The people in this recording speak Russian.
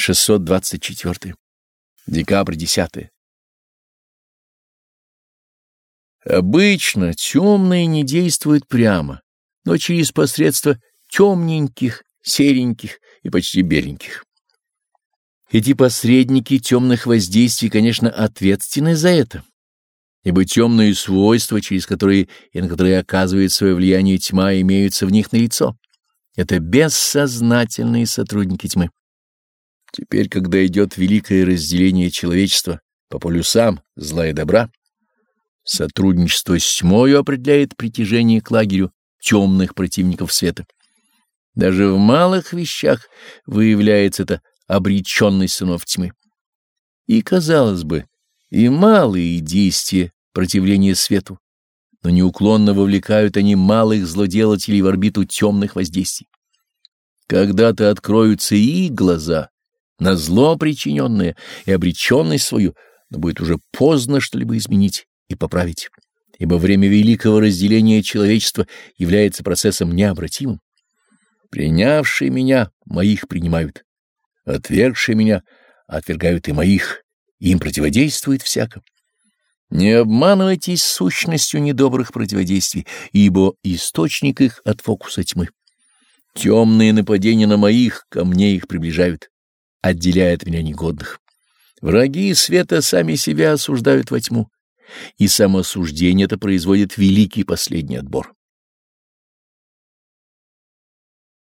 624. Декабрь 10. Обычно темные не действуют прямо, но через посредство темненьких, сереньких и почти беленьких. Эти посредники темных воздействий, конечно, ответственны за это, ибо темные свойства, через которые и на которые оказывает свое влияние тьма, имеются в них налицо. Это бессознательные сотрудники тьмы. Теперь, когда идет великое разделение человечества по полюсам зла и добра, сотрудничество с тьмою определяет притяжение к лагерю темных противников света. Даже в малых вещах выявляется это обреченность сынов тьмы. И, казалось бы, и малые действия противления свету, но неуклонно вовлекают они малых злоделателей в орбиту темных воздействий. Когда-то откроются и глаза, на зло причиненное и обреченность свою, но будет уже поздно что-либо изменить и поправить, ибо время великого разделения человечества является процессом необратимым. Принявшие меня, моих принимают, отвергшие меня, отвергают и моих, им противодействует всяко. Не обманывайтесь сущностью недобрых противодействий, ибо источник их от фокуса тьмы. Темные нападения на моих ко мне их приближают отделяет меня негодных. Враги света сами себя осуждают во тьму, и самоосуждение это производит великий последний отбор.